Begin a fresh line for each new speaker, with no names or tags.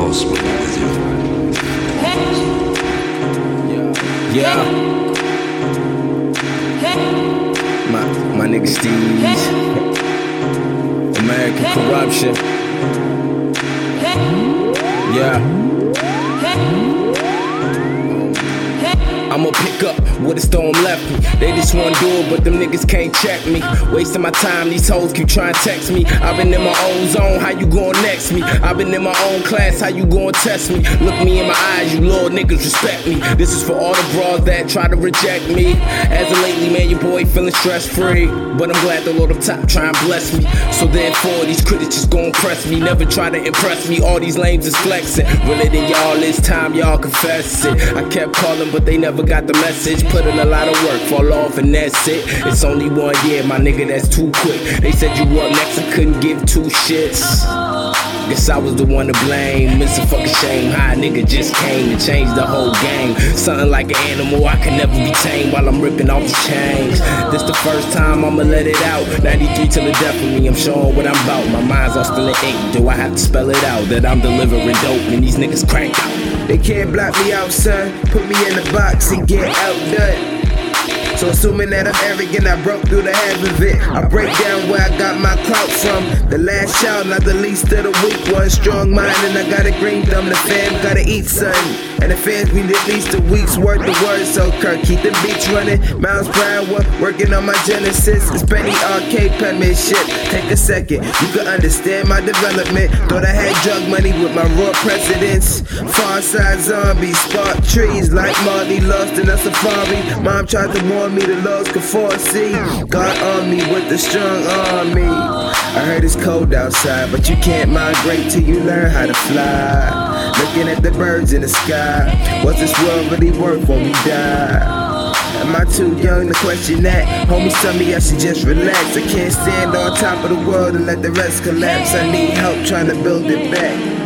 gospel with you.
Yeah. My my nigga Steez Amerikkkan Korruption. Yeah. What the storm left me. They just want to do it, but them niggas can't check me. Wasting my time, these hoes keep trying to text me. I've been in my own zone, how you gon' next me? I've been in my own class, how you gon' test me? Look me in my eyes, you little niggas respect me. This is for all the bras that try to reject me. As of lately, man, your boy feeling stress free. But I'm glad the Lord up top try and bless me. So therefore, these critics just gon' press me. Never try to impress me. All these lames is flexing. Than y'all, it's time y'all confess it. I kept calling, but they never got the message. Put in a lot of work, fall off, and that's it. It's only one year, my nigga, that's too quick. They said you up next, I couldn't give two shits. Guess I was the one to blame. It's a fucking shame. How a nigga just came to change the whole game. Something like an animal, I can never be tamed while I'm ripping off the chains. This the first time I'ma let it out. 93 till the death of me, I'm showing what I'm about. My mind's all still in ink. Do I have to spell it out? That I'm delivering dope and these niggas crank out.
They can't block me out, son. Put me in the box and get outdone. So assuming that I'm arrogant, I broke through the half of it. I break down where I got my clout from. The last child, not the least of the weak one. Strong mind, and I got a green thumb. The fam gotta eat something. And the fans need at least a week's worth of words. So Kirk, keep the beats running. Miles Brown, working on my genesis. It's Benny arcade penmanship. Take a second, you can understand my development. Thought I had drug money with my raw presidents. Far side zombies, spark trees like Marley lost in a safari. Mom tried to warn me the laws could foresee. God on me with the strong army. I heard it's cold outside, but you can't migrate till you learn how to fly. Looking at the birds in the sky. What's this world really worth when we die? Am I too young to question that? Homies tell me I should just relax. I can't stand on top of the world and let the rest collapse. I need help trying to build it back.